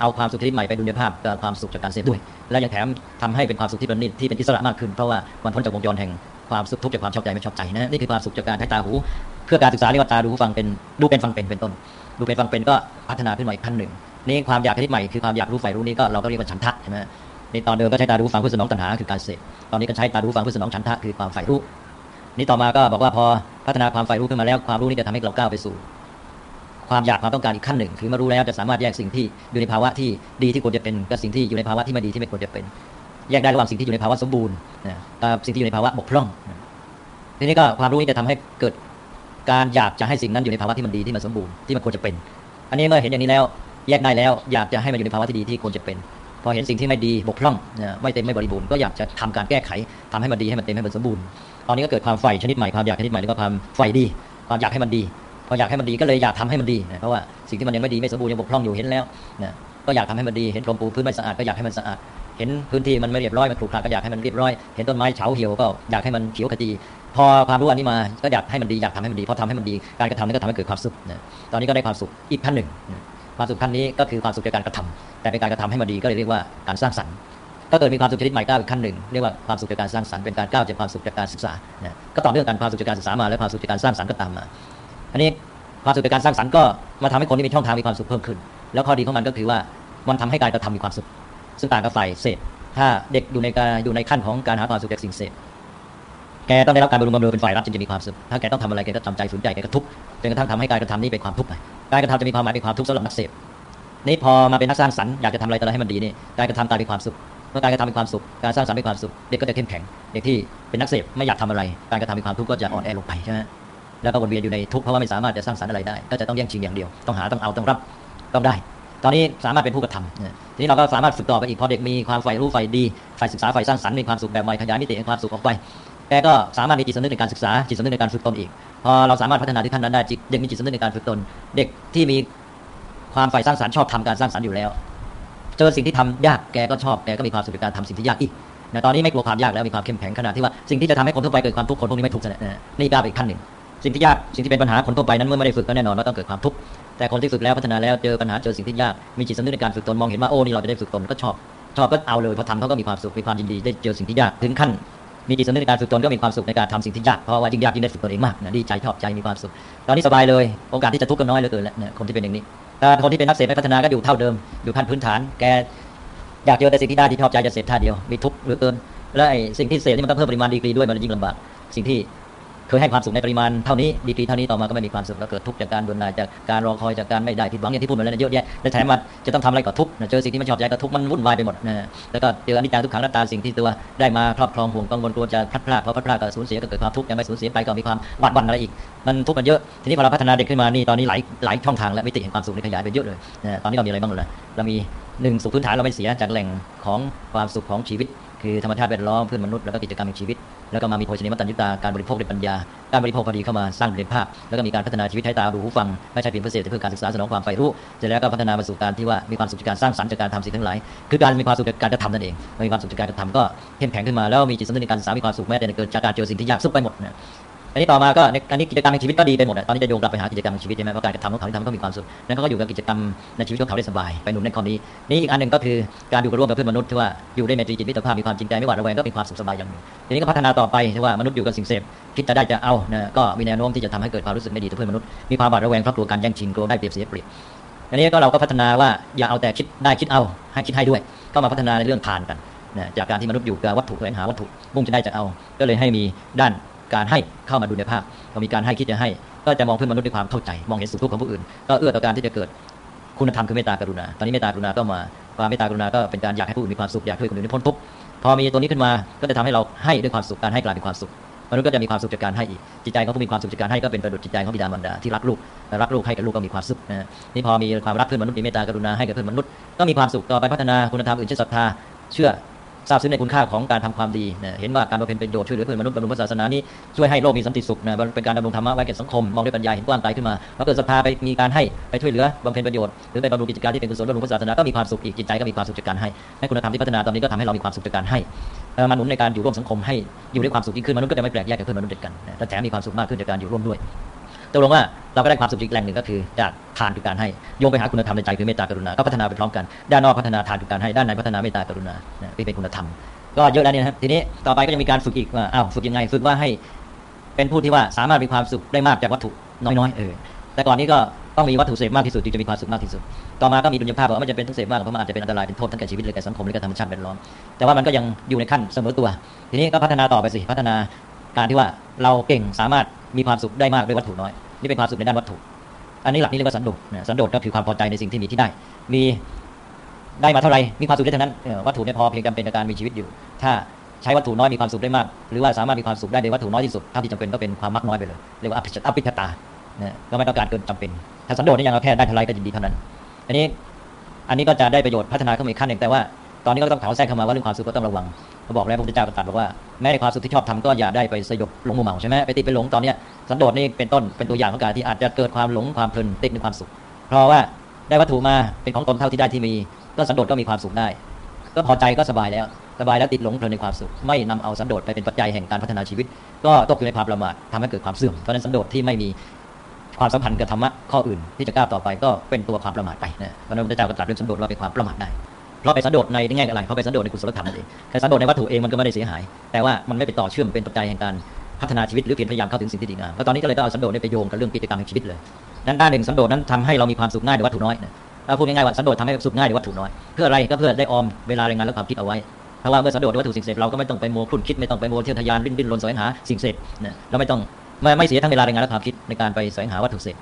S2: เอาความสุขชนิดใหม่ไปดุลยภาพกับความสุขจากการเสพด้วย และยังแถมทำให้เป็นความสุขที่ประณีตที่เป็นอิสระมากขึ้น เพราะว่ามันพ้นจากวงจรแห่งความสุขทุกจากความชอบใจไม่ชอบใจนะ นี่คือความสุขจากการใช้ตาหู เพื่อการศึกษาเรียกว่าตาดูฟังเป็นดูเป็นฟังเป็นเป็นต้น ดูเป็นฟังเป็นก็พัฒนาขึ้นมาอีกขั้นหนึ่ง นี่ความอยากชนิดใหม่คือความอยากรู้ใฝ่รู้นี้ก็เราก็เรียกว่าฉันทะใช่ไหมนี่ตอนเดิมก็ใช้ตาดูฟังเพื่อสนองตัณหาคือการเสพตอนนี้ก็ใช้ตาดูหูฟังเพื่อสนองฉันทะคือความใฝ่รู้ นี่ต่อมาก็บอกว่าพอพัฒนาความใฝ่รู้ขึ้นมาแล้วความรู้นี้จะทำให้เราก้าวไปสู่ ความอยากความต้องการอีกขั้นหนึ่ง คือมารู้แล้วจะสามารถแยกสิ่งที่อยู่ในภาวะที่ดีที่ควรจะเป็นกับสิ่งที่อยู่ในภาวะที่ไม่ดีที่ไม่ควรจะเป็น แยกได้ระหว่างสิ่งที่อยู่ในภาวะสมบูรณ์กับสิ่งที่อยู่ในภาวะบกพร่องทีนี้ก็ความรู้นี้จะทำให้เกิดการอยากจะให้สิ่งนั้นอยู่ในภาวะที่มันดีที่มันสมบูรณ์ที่มันควรจะเป็น อันนี้เมื่อเห็นอย่างนี้แล้วแยกได้แล้ว อยากจะให้มันอยู่ในภาวะที่ดีที่ควรจะเป็น พอเห็นสิ่งที่ไม่ดีบกพร่องไม่เต็มไม่บริบูรณ์ก็อยากจะทำการแก้ไขทำให้มันดีให้มันเต็มให้มันสมบูรณ์ ตอนนี้ก็เกิดความใฝ่ชนิดใหม่ความอยากชนิดใหม่แล้วก็ความใฝ่ดี ความอยากให้มันดีพออยากให้มันดีก็เลยอยากทำให้มันดีนะเพราะว่าสิ่งที่มันยังไม่ดีไม่สมบูรณ์ยังบกพร่องอยู่เห็นแล้วนะก็อยากทำให้มันดีเห็นพรมปูพื้นไม่สะอาดก็อยากให้มันสะอาดเห็นพื้นที่มันไม่เรียบร้อยมันขรุขระก็อยากให้มันเรียบร้อยเห็นต้นไม้เฉาเหี่ยวก็อยากให้มันเขียวขจีพอความรู้อันนี้มาก็อยากให้มันดีอยากทำให้มันดีพอทำให้มันดีการกระทำนั้นก็ทำให้เกิดความสุขนะตอนนี้ก็ได้ความสุขอีกขั้นหนึ่ง ความสุขขั้นนี้ก็คือความสุขจากการกระทำแต่เป็นการกระทำให้มันดีก็เลยเรียกว่าการสร้างสรรค์ ถ้าเกิดมีความสุขชนิดใหม่ก้าวอีกขั้นหนึ่งเรียกว่าความสุขจากการสร้างสรรค์เป็นการก้าวจากความสุขจากการศึกษานะก็ต่อเนื่องกันความสุขจากการศึกษามาและความสุขจากการสร้างสรรค์ก็ตามมา อันนี้ความสุขจากการสร้างสรรค์ก็มาทำให้คนที่มีช่องทางมีความสุขเพิ่มขึ้น แล้วข้อดีของมันก็คือว่ามันทำให้การกระทำมีความสุข ซึ่งต่างกับฝ่ายเสพถ้าเด็กอยู่ในการอยู่ในขั้นของการหาความสุขจากสิ่งเสพแกต้องได้รับการบำรุงบำเรอเป็นฝ่ายรับจึงจะมีความสุข ถ้าแกต้องทำอะไรแกก็จำใจสนใจแกก็ทุกข์จนกระทั่งทำให้การกระทำนี้เป็นความทุกข์ไปการกระทำจะมีความหมายเป็นความทุกข์สำหรับนักเสพนี่พอมาเป็นนักสร้างสรรค์อยากจะทำอะไรต่ออะไรให้มันดีนี่การกระทำกลายเป็นความสุข เมื่อการกระทำมีความสุข การสร้างสรรค์มีความสุข เด็กก็จะเข้มแข็ง เด็กที่เป็นนักเสพไม่อยากทำอะไร การกระทำมีความทุกข์ก็จะอ่อนแอลงไปใช่ไหมแล้วก็วนเวียนอยู่ในทุกข์เพราะว่าไม่สามารถจะสร้างสรรค์อะไรได้ ก็จะต้องแย่งชิงอย่างเดียว ต้องหา ต้องเอา ต้องรับ ต้องได้ ตอนนี้สามารถเป็นผู้กระทำทีนี้เราก็สามารถฝึกต่อไปอีก พอเด็กมีความใฝ่รู้ใฝ่ดี ใฝ่ศึกษา ใฝ่สร้างสรรค์ มีความสุขแบบใหม่ ขยายมิติแห่งความสุขออกไปแกก็สามารถมีจิตสำนึกในการศึกษา จิตสำนึกในการฝึกตนอีก พอเราสามารถพัฒนาที่ขั้นนั้นได้จิตเด็กมีจิตสำนึกในการฝึกตน เด็กที่มีความใฝ่สร้างสรรค์ชอบทำการสร้างสรรค์อยู่แล้ว เจอสิ่งที่ทำยากแกก็ชอบแกก็มีความสุขในการทำสิ่งที่ยากอีกนะตอนนี้ไม่กลัวความยากแล้วมีความเข้มแข็งขนาดที่ว่าสิ่งที่จะทำให้คนทั่วไปเกิดความทุกข์คนพวกนี้ไม่ทุกข์นะนี่ก้าวไปอีกขั้นหนึ่งสิ่งที่ยากสิ่งที่เป็นปัญหาคนทั่วไปนั้นเมื่อไม่ได้ฝึกก็แน่นอนว่าต้องเกิดความทุกข์แต่คนที่ฝึกแล้วพัฒนาแล้วเจอปัญหาเจอสิ่งที่ยากมีจิตสำนึกในการฝึกตนมองเห็นว่าโอ้นี่เราจะได้ฝึกตนก็ชอบ ชอบก็เอาเลยพอทำเขาก็มีความสุขมีความยินดีได้เจอสิ่งที่ยากถึงขั้นมีจิตสำนึกในการฝึกตนก็มีความสุขในการทำสิ่งที่ยากเพราะว่ายิ่งยากยิ่งได้ฝึกตนเองมากนะดีใจชอบใจมีความสุข ตอนนี้สบายเลยโอกาสที่จะทุกข์ก็น้อยเหลือเกินแล้วคนที่เป็นอย่างนี้ คนที่เป็นนักเสพไม่พัฒนาก็อยู่เท่าเดิม อยู่ขั้นพื้นฐาน แกอยากเจอแต่สิ่งที่ได้ที่ชอบใจจะเสพท่าเดียว มีทุกข์เหลือเกิน และไอ้สิ่งที่เสพนี่มันต้องเพิ่มปริมาณดีกรีด้วยมันยิ่งลำบาก สิ่งที่ เคยให้ความสุขในปริมาณเท่านี้ดีกรีเท่านี้ต่อมาก็ไม่มีความสุขแล้วเกิดทุกข์จากการเบื่อหน่ายจากการรอคอยจากการไม่ได้ผิดหวังอย่างที่พูดมาแล้วเยอะแยะและแถมมาจะต้องทำอะไรก็ทุกข์เจอสิ่งที่ไม่ชอบใจก็ทุกข์มันวุ่นวายไปหมดนะแล้วก็เจออนิจจังทุกขังอนัตตาสิ่งที่ตัวได้มาครอบครองห่วงกังวลกลัวจะพลัดพรากพอพลัดพรากก็สูญเสียก็เกิดความทุกข์ยังไม่สูญเสียไปก็มีความหวาดหวั่นอะไรอีก มันทุกข์มันเยอะทีนี้พอเราพัฒนาเด็กขึ้นมานี่ตอนนี้หลายหลายช่องทางและมิติแห่งความสุขนี่ขยายไปเยอะเลยตอนนี้เรามีอะไรบ้างล่ะเรามีหนึ่งสุขพื้นฐานเราไม่เสียจากแหล่งของความสุขของชีวิต คือธรรมชาติแวดล้อมเพื่อนมนุษย์แล้วก็กิจกรรมแห่งชีวิต แล้วก็มามีโภชนิมัตตัญญุตาการบริโภคด้วยปัญญา การบริโภคพอดีเข้ามาสร้างเรียนภาพ แล้วก็มีการพัฒนาชีวิตให้ตาดูหูฟัง ไม่ใช่เพียงเพื่อเสพแต่เพื่อการศึกษาสนองความใฝ่รู้เสร็จแล้วก็พัฒนามาสู่การที่ว่ามีความสุขจากการสร้างสรรค์จากการทำสิ่งทั้งหลาย คือการมีความสุขจากการกระทำนั่นเองเมื่อมีความสุขจากการกระทำก็เข้มแข็งขึ้นมาแล้วมีจิตสำนึกในการศึกษามีความสุขแม้แต่เกิดจากการเจอสิ่งที่ยากสุดไปหมดนะ อันนี้ต่อมาก็ในอันนี้กิจกรรมในชีวิตก็ดีไปหมดอะตอนนี้จะโยงกลับไปหากิจกรรมในชีวิตใช่ไหมเพราการกระทำของเขาที่ทำก็มีความสุขนั้นเขาก็อยู่กับกิจกรรมในชีวิตของเขาได้สบายไปหนุนในข้อนี้นี่อีกอันหนึ่งก็คือการอยู่ร่วมกับเพื่อนมนุษย์ที่ว่าอยู่ได้ในจิตมิตรภาพมีความจริงใจไม่หวาดระแวงก็เป็นความสุขสบายอย่างหนึ่งทีนี้ก็พัฒนาต่อไปที่ว่ามนุษย์อยู่กับสิ่งเสพคิดจะได้จะเอานะก็มีแนวโน้มที่จะทำให้เกิดความรู้สึกไม่ดีต่อเพื่อนมนุษย์มีความหวาดระแวงเพราะกลัวการแย่งชิงกลัวได้เปรียบเสียเปรียบอันนี้ก็เราก็พัฒนาว่าอย่าเอาแต่คิดได้คิดเอาให้คิดให้ด้วย ก็มาพัฒนาในเรื่องทานกันนะจากการที่มนุษย์อยู่กับวัตถุแสวงหาวัตถุมุ่งจะได้จะเอา ก็เลยให้มีด้าน การให้เข้ามาดูในภาพพอมีการให้คิดจะให้ ก็จะมองเพื่อนมนุษย์ด้วยความเข้าใจ มองเห็นสุขทุกข์ของผู้อื่น ก็เอื้อต่อการที่จะเกิดคุณธรรมคือเมตตากรุณา ตอนนี้เมตตากรุณาก็มาความเมตตากรุณาก็เป็นการอยากให้ผู้อื่นมีความสุขอยากให้คนอื่นพ้นทุกข์พอมีตัวนี้ขึ้นมาก็จะทำให้เราให้ด้วยความสุขการให้กลายเป็นความสุขมนุษย์ก็จะมีความสุขจากการให้อีกจิตใจเของผู้มีความสุขจากการให้ก็เป็นประดุจจิตใจของบิดามารดาที่รักลูกรักลูกให้กับลูกก็มีความสุขนะนี่พอมีความรักเพื่อนมนุษย์มีเมตตากรุณาให้กับเพื่อนมนุษย์ก็มีความสุขต่อไปพัฒนาคุณธรรมอื่นเช่นศรัทธาเชื่อ ทราบซึ้งในคุณค่าของการทำความดีนะเห็นว่าการบำเพ็ญประโยชน์ช่วยเหลือเพื่อนมนุษย์บำรุงศาสนานี้ช่วยให้โลกมีสันติสุขนะเป็นการดำรงธรรมะไว้แก่สังคมมองด้วยปัญญาเห็นกว้างไกลขึ้นมาพอเกิดศรัทธาไปมีการให้ไปช่วยเหลือบำเพ็ญประโยชน์หรือไปบำรุงกิจการที่เป็นกุศลบำรุงศาสนาก็มีความสุขอีกจิตใจก็มีความสุขจากการให้ให้คุณธรรมที่พัฒนาตอนนี้ก็ทำให้เรามีความสุขจากการให้มาหนุนในการอยู่ร่วมสังคมให้อยู่ด้วยความสุขยิ่งขึ้นมนุษย์ก็จะไม่แปลกแยกกับเพื่อนมนุษย์เด็กกันและแถมมีความสุขมากขึ้นจากการอยู่ร่วมด้วย ตกลงว่าเราก็ได้ความสุขอีกแหล่งหนึ่งก็คือจากทานคือการให้โยงไปหาคุณธรรมในใจคือเมตตากรุณาก็พัฒนาไปพร้อมกันด้านนอกพัฒนาทานคือการให้ด้านในพัฒนาเมตตากรุณาที่เป็นคุณธรรม ก็เยอะแล้วเนี่ยครับทีนี้ต่อไปก็ยังมีการฝึกอีกว่าอ้าวฝึกยังไงฝึกว่าให้เป็นผู้ที่ว่าสามารถมีความสุขได้มากจากวัตถุน้อยๆเออแต่ก่อนนี้ก็ต้องมีวัตถุเสพมากที่สุดจึงจะมีความสุขมากที่สุด ต่อมาก็มีดุลยภาพว่าไม่จำเป็นต้องเสพมากเพราะมันอาจจะเป็นอันตรายเป็นโทษทั้งแก่ชีวิตและแก่สังคมและแก่ธรรมชาติแวดล้อมแต่ว่ามันก็ยังอยู่ในขั้นเสมอตัว ทีนี้ก็พัฒนาต่อไปสิพัฒนาการที่ว่าเราเก่งสามารถ มีความสุขได้มากด้วยวัตถุน้อย นี่เป็นความสุขในด้านวัตถุ อันนี้หลักนี้เรียกว่าสันโดษสันโดษก็คือความพอใจในสิ่งที่มีที่ได้ มีได้มาเท่าไหร่มีความสุขได้เท่านั้นวัตถุเนี่ยพอเพียงจำเป็นในการมีชีวิตอยู่ ถ้าใช้วัตถุน้อยมีความสุขได้มาก หรือว่าสามารถมีความสุขได้ในวัตถุน้อยที่สุดเท่าที่จำเป็นก็เป็นความมักน้อยไปเลยเรียกว่าอภิชตาเนี่ยก็ไม่ต้องการเกินจำเป็น ถ้าสันโดษนี่ยังเราแค่ได้เท่าไรก็ยินดีเท่านั้น อันนี้อันนี้ก็จะได้ประโยชน์พัฒนาขึ้นอีกขั้นหนึ่งแต่ว่าตอนนี้ก็ต้องถามแทรกเข้ามาว่าเรื่องความสุขก็ต้องระวัง เขาบอกแล้วพระพุทธเจ้าตรัสบอกว่าแม้ในความสุขที่ชอบทำก็อย่าได้ไปสยบหลงมัวเมาใช่ไหมไปติดไปหลงตอนเนี้ยสันโดษนี่เป็นต้นเป็นตัวอย่างของการที่อาจจะเกิดความหลงความเพลินติดในความสุข เพราะว่าได้วัตถุมาเป็นของตนเท่าที่ได้ที่มี ก็สันโดษก็มีความสุขได้ ก็พอใจก็สบายแล้วสบายแล้วติดหลงเพลินในความสุข ไม่นำเอาสันโดษไปเป็นปัจจัยแห่งการพัฒนาชีวิต ก็ตกอยู่ในความประมาททำให้เกิดความเสื่อมเพราะนั้นสันโดษที่ไม่มีความสัมพันธ์กับธรรมะข้ออื่นที่จะก้าวต่อไปก็เป็นตัวความประมาทไปนะเพราะนั้นพระเจ้าก็ตรัสเรื่องสันโดษว่าเป็นความประมาทได้ เพราะไปสันโดษในแง่อะไรเพราะไปสันโดษในกุศลธรรมนั่นเองแต่สันโดษในวัตถุเองมันก็ไม่ได้เสียหาย แต่ว่ามันไม่ไปต่อเชื่อมเป็นปัจจัยแห่งการพัฒนาชีวิตหรือเพียรพยายามเข้าถึงสิ่งที่ดีงามแล้วตอนนี้ก็เลยต้องเอาสันโดษไปโยงกับเรื่องกิจกรรมแห่งชีวิตเลยนั้นด้านหนึ่งสันโดษนั้นทำให้เรามีความสุขง่ายในวัตถุน้อยนะเราพูดง่ายๆว่าสันโดษทำให้สุขง่ายในวัตถุน้อย เพื่ออะไรก็เพื่อได้ออมเวลาแรงงานและความคิดเอาไว้เพราะว่าเมื่อสันโดษในวัตถุสิ่งเสพเราก็ไม่ต้องไปโมคลุ่นคิดไม่ต้องไปโมเที่ยวทยานดิ้นดิ้นรนแสวงหาสิ่งเสพเราไม่ต้องไม่ไม่เสียทั้งเวลาแรงงานและความคิดในการไปแสวงหาวัตถุเสพ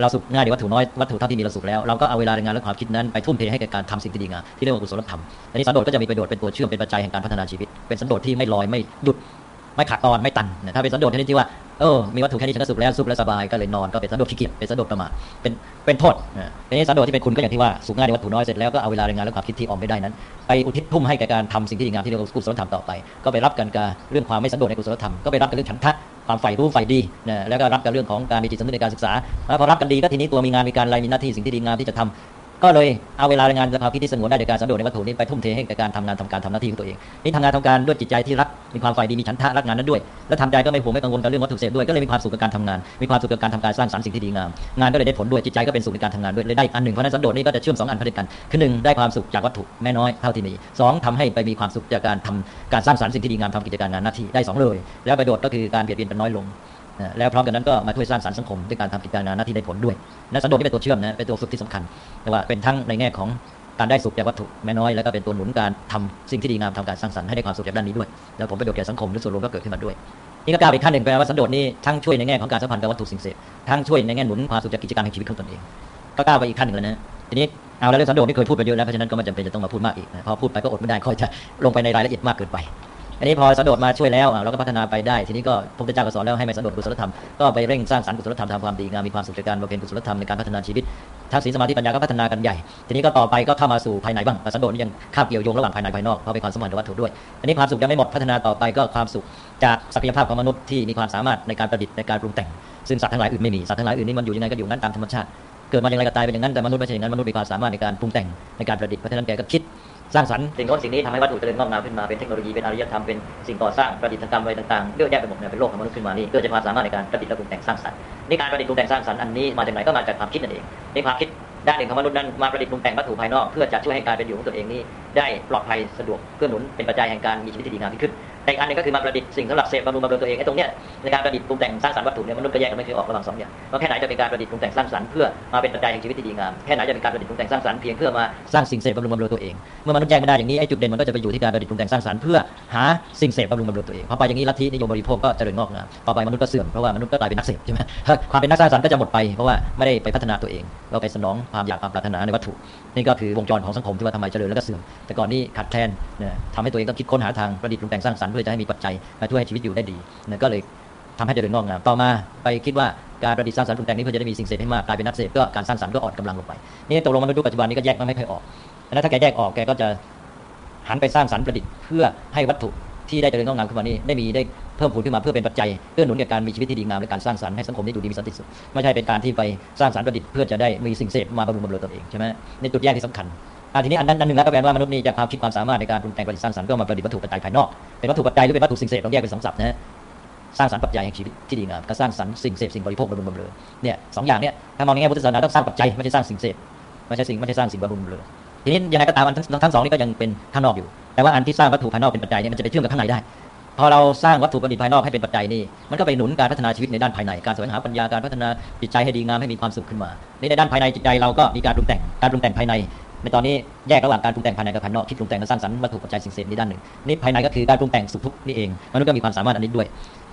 S2: เราสุขง่ายในวัตถุน้อยวัตถุเท่าที่มีเราสุขแล้วเราก็เอาเวลาในงานและความคิดนั้นไปทุ่มเทให้กับการทำสิ่งที่ดีงามที่เรียกว่ากุศลธรรมอันนี้สันโดษก็จะมีประโยชน์เป็นตัวเชื่อมเป็นปัจจัยแห่งการพัฒนาชีวิต เป็นสันโดษที่ไม่ลอยไม่หยุด ไม่ขาดตอนไม่ตันถ้าเป็นสันโดษชนิดที่ว่าเออมีวัตถุแค่นี้ฉันก็สุขแล้วสุขแล้วสบายก็เลยนอนก็เป็นสันโดษขี้เกียจเป็นสันโดษประมาทเป็นเป็นโทษทีนี้สันโดษที่เป็นคุณก็อย่างที่ว่าสุขง่ายในวัตถุน้อยเสร็จแล้วก็เอาเวลาในงานและความคิดที่ออมไม่ได้นั้นไปอุทิศทุ่มให้แก่การทำสิ่งที่ดีงามที่เรียกว่ากุศลธรรมต่อไป ก็ไปรับกันกับเรื่องความไม่สันโดษในกุศลธรรมก็ไปรับกับเรื่องฉันทะความใฝ่รู้ใฝ่ดีนะแล้วก็รับกับเรื่องของการมีจิตสำนึกในการศึกษาพอรับกันดีก็ทีนี้ตัวมีงานมีการอะไรมีหน้าที่สิ่งที่ดีงามที่จะทำ ก็เลยเอาเวลางานสภาพิที่สงวนได้จากการสันโดในวัตถุนี้ไปทุ่มเทให้กับการทำงานทำการทำหน้าที่ของตัวเองนี่ทำงานทำการด้วยจิตใจที่รักมีความฝ่ายดีมีฉันทะรักงานนั้นด้วย แล้วทำใจก็ไม่ห่วงไม่กังวลกับเรื่องวัตถุเสพด้วยก็เลยมีความสุขกับการทำงาน มีความสุขกับการทำการสร้างสรรค์สิ่งที่ดีงามงานก็เลยได้ผลด้วยจิตใจก็เป็นสุขในการทำงานด้วยเลยได้อันหนึ่งเพราะนั้นสันโดษนี่ก็จะเชื่อมสองอันพอดีกันคือหนึ่งได้ความสุขจากวัตถุแม่น้อยเท่าที่มีสองทำให้ไปมีความสุขจากการทำการสร้างสรรค์สิ่งที่ดีงามทำกิจการงานหน้าที่ได้สองเลย แล้วประโยชน์ก็คือการเบียดเบียนเป็นน้อยลง แล้วพร้อมกันนั้นก็มาช่วยสร้างสรรค์สังคมด้วยการทำกิจการงานหน้าที่ได้ผลด้วยและสันโดษนี่เป็นตัวเชื่อมนะเป็นตัวฝึกที่สำคัญแต่ว่าเป็นทั้งในแง่ของการได้สุขจากวัตถุแม้น้อยแล้วก็เป็นตัวหนุนการทำสิ่งที่ดีงามทำการสร้างสรรค์ให้ได้ความสุขจากด้านนี้ด้วย แล้วผมประโยชน์แก่สังคมหรือส่วนรวมก็เกิดขึ้นมาด้วยนี่ก็ก้าวอีกขั้นหนึ่งแปลว่าสันโดษนี่ทั้งช่วยในแง่ของการสัมพันธ์กับวัตถุสิ่งเสพทั้งช่วยในแง่หนุนความสุขจากกิจการแห่งชีวิตของตนเองก็ก้าวไปอีกขั้นหนึ่งแล้วนะทีนี้เอาแล้วเรื่องสันโดษนี่เคยพูดไปเยอะแล้วเพราะฉะนั้นก็ไม่จำเป็นจะต้องมาพูดมากอีกนะพอพูดไปก็อดไม่ได้ค่อยจะลงไปในรายละเอียดมากเกินไป อันนี้พอสันโดษมาช่วยแล้วเราก็พัฒนาไปได้ ทีนี้ก็พระพุทธเจ้าก็สอนแล้วให้ไม่สันโดษกุศลธรรมก็ไปเร่งสร้างสรรค์กุศลธรรมทำความดีงามมีความสุขจากการบำเพ็ญกุศลธรรมในการพัฒนาชีวิตทั้งศีลสมาธิปัญญาก็พัฒนากันใหญ่ ทีนี้ก็ต่อไปก็เข้ามาสู่ภายในบ้างสันโดษนี่ยังคาบเกี่ยวโยงระหว่างภายในภายนอกเพราะเป็นความสมพันธ์กับวัตถุด้วย อันนี้ความสุขยังไม่หมดพัฒนาต่อไปก็ความสุขจากศักยภาพของมนุษย์ที่มีความสามารถในการประดิษฐ์ในการปรุงแต่ง ซึ่งสัตว์ทั้งหลายอื่นไม่มีสัตว์ทั้งหลายอื่นนี่มันอยู่ยังไงก็อยู่นั้นตามธรรมชาติเกิดมาอย่างไรก็ตายเป็นอย่างนั้นแต่มนุษย์ไม่ใช่อย่างนั้นมนุษย์มีความสามารถในการปรุงแต่งในการประดิษฐ์เพราะฉะนั้นแกก็คิด สร้างสรรค์สิ่งโน้นสิ่งนี้ทำให้วัตถุเจริญงอกงามขึ้นมาเป็นเทคโนโลยีเป็นอารยธรรมเป็นสิ่งก่อสร้างประดิษฐกรรมอะไรต่างๆเยอะแยะไปหมดเนี่ยเป็นโลกของมนุษย์ขึ้นมานี่เกิดจากความสามารถในการประดิษฐ์และปรุงแต่งสร้างสรรค์นี่การประดิษฐ์ปรุงแต่งสร้างสรรค์อันนี้มาจากไหนก็มาจากความคิดนั่นเองนี่ความคิดด้านหนึ่งของมนุษย์นั้นมาประดิษฐ์ปรุงแต่งวัตถุภายนอกเพื่อจะช่วยให้การเป็นอยู่ของตัวเองนี้ได้ปลอดภัยสะดวกเพื่อหนุนเป็นปัจจัยแห่งการมีชีวิตที่ดีงามขึ้น แต่อีกอันนึงก็คือมาประดิษฐ์สิ่งสำหรับเสพบำรุงบำรุงตัวเองไอ้ตรงเนี้ยในการประดิษฐ์ปรุงแต่งสร้างสรรค์วัตถุเนี่ยมนุษย์ก็แยกกันไม่เคยออกระหว่างสองอย่างว่าแค่ไหนจะเป็นการประดิษฐ์ปรุงแต่งสร้างสรรค์เพื่อมาเป็นปัจจัยแห่งชีวิตที่ดีงามแค่ไหนจะเป็นการประดิษฐ์ปรุงแต่งสร้างสรรค์เพียงเพื่อมาสร้างสิ่งเสพบำรุงบำรุงตัวเองเมื่อมนุษย์แยกไม่ได้อย่างนี้ไอ้จุดเด่นมันก็จะไปอยู่ที่การประดิษฐ์ปรุงแต่งสร้างสรรค์เพื่อหาสิ่งเสพบำรุงบำรุงตัวเองพอไปอย่างนี้ลัทธินิยมบริโภคก็เจริญงอกงามต่อไปมนุษย์ก็เสื่อมเพราะว่ามนุษย์ก็กลายเป็นนักเสพใช่ไหมความเป็นนักสร้างสรรค์ก็จะหมดไปเพราะว่าไม่ได้ไปพัฒนาตัวเองเราไปสนองความอยากความปรารถนาในวัตถุนี่ก็คือวงจรของสังคมที่ว่าทำไมเจริญแล้วก็เสื่อมแต่ก่อนนี้ขาดแคลนนี่ยทำให้ตัวเองต้องคิดค้นหาทางประดิษฐ์ปรุงแต่งสร้างสรรค์พื่อจะให้มีปัจจัยมาช่วยให้ชีวิตอยู่ได้ดีเนี่ยก็เลยทำให้เจริญงอกงามต่อมาไปคิดว่าการประดิษฐ์สร้างสรรค์ปรุงแต่งนี้เพื่อจะได้มีสิ่งเสพให้มากกลายเป็นนักเสพก็การสร้างสรรค์ก็อ่อนกำลังลงไปนี่ตกลงมนุษย์ปัจจุบันนี้ก็แยกมันไม่ค่อยออกแล้วถ้าแกแยกออกแกก็จะหันไปสร้างสรรค์ประดิษฐ์เพื่อให้วัตถุที่ได้เจริญงอกงามขึ้นมานี้ได้มีได้เพิ่มพูนขึ้นมาเพื่อเป็นปัจจัยเพื่อหนุนแก่การมีชีวิตที่ดีงามและการสร้างสรรค์ให้สังคมนี้ดูดีมีสันติสุขไม่ใช่เป็นการที่ไปสร้างสรรค์ประดิษฐ์เพื่อจะได้มีสิ่งเสพมาบำรุงบำรุงตัวเองใช่ไหมในจุดแยกที่สำคัญ อ่าทีนี้อันนั้นอันหนึ่งแล้วก็แปลว่ามนุษย์นี่จากความคิดความสามารถในการปรุงแต่งประดิษฐ์สร้างสรรค์ก็มาประดิษฐ์วัตถุปัจจัยภายนอก เป็นวัตถุปัจจัยหรือเป็นวัตถุสิ่งเสพต้องแยกเป็นสองศัพท์นะฮะสร้างสรรค์ปัจจัยแห่งชีวิตที่ดีงามกับสร้างสรรค์สิ่งเสพสิ่งบริโภคบำรุงบำเรุงเนี่ยสองอย่างเนี่ยถ้ามองในแง่พุทธศาสนาต้องสร้างปัจจัยไม่ใช่สร้างสิ่งเสพไม่ใช่สิ่งไม่ใช่สร้างสิ่งบำรุงบำเรุงทีนี้ยังไงก็ตามอันทั้งทั้งสองนี่ก็ยังเป็นข้างนอกอยู่ แต่ว่าอันที่สร้างวัตถุภายนอกเป็นปัจจัยเนี่ยมันจะไปเชื่อมกับข้างในได้ พอเราสร้างวัตถุประดิษฐ์ภายนอกให้เป็นปัจจัยนี่มันก็ไปหนุนการพัฒนาชีวิตในด้านภายในการแสวงหาปัญญาการพัฒนาจิตใจให้ดีงามให้มีความสุขขึ้นมาในด้านภายในจิตใจเราก็มีการปรุงแต่งการปรุงแต่งภายใน ในตอนนี้แยกระหว่างการปรุงแต่งภายในกับภายนอกคิดปรุงแต่งและสร้างสรรค์วัตถุปัจจัยสิ่งเสพนี่ด้านหนึ่งนี่ภายในก็คือการปรุงแต่งสุขทุกข์นี่เองมนุษย์ก็มีความสามารถอันนี้ด้วย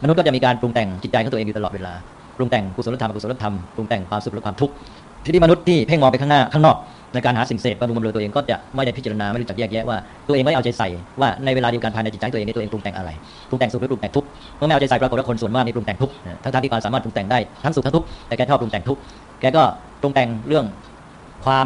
S2: มนุษย์ก็จะมีการปรุงแต่งจิตใจของตัวเองอยู่ตลอดเวลาปรุงแต่งกุศลธรรมอกุศลธรรมปรุงแต่งความสุขและความทุกข์ทีนี้มนุษย์ที่เพ่งมองไปข้างหน้าข้างนอกในการหาสิ่งเสพบำรุงบำรุงตัวเองก็จะไม่ได้พิจารณาไม่รู้จักแยกแยะว่าตัวเองไม่เอาใจใส่ว่าในเวลาเดียวกันภายในจิตใจตัวเองนี่ตัวเองปรุงแต่งอะไรปรุงแต่งสุขหรือปรุงแต่งทุกข์เมื่อไม่เอาใจใส่ปรากฏว่าคนส่วนมากนี่ปรุงแต่งทุกข์ทั้งที่ความสามารถปรุงแต่งได้ทั้งสุขทั้งทุกข์แต่แกชอบปรุงแต่งทุกข์แกก็ปรุงแต่งเรื่องความ